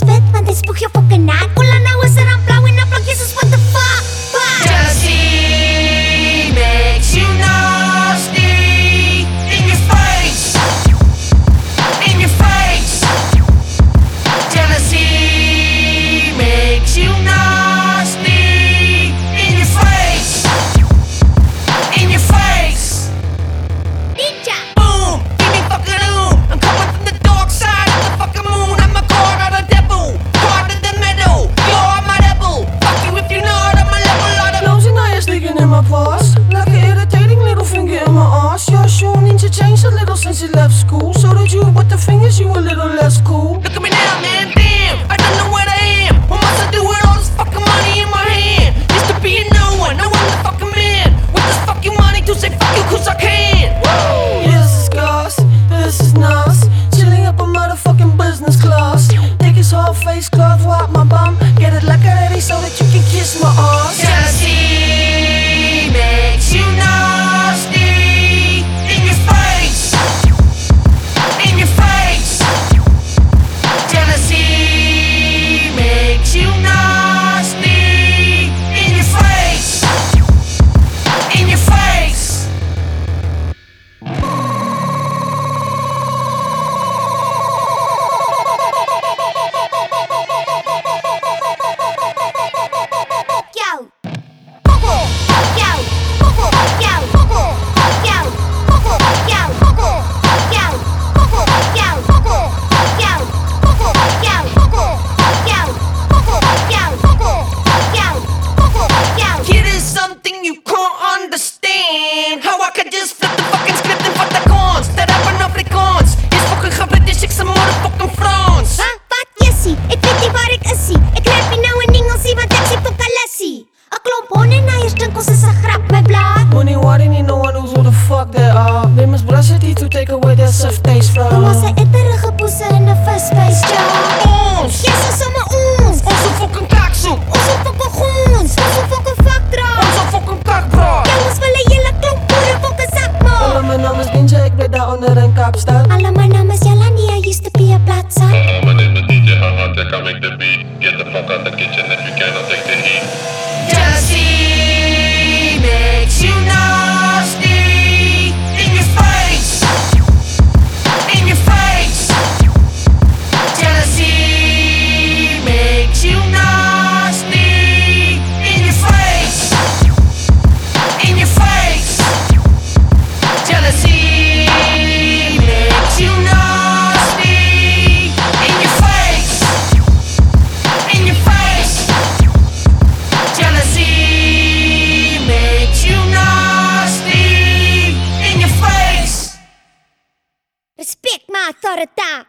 spit when they spook your fucking in my past, Like an irritating little finger in my ass. Your shoe needs to change a little since you left school. So did you, But the fingers you a little less cool. Look at me now man, damn, I don't know where I am. What must I do with all this fucking money in my hand? Used to be a no one, now I'm the fucking man. With this fucking money to say fuck you cause I can. Woo! Yeah, this is gas, this is Nas. Chilling up a motherfucking business class. Take his whole face, cloth, wipe my bum. Get it like a so that you can kiss my ass. Jealousy remix, you know. Ince Inject, bleda, onerang kapstar Alaman namin libertà!